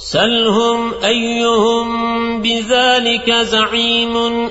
سلهم أيهم بذلك زعيم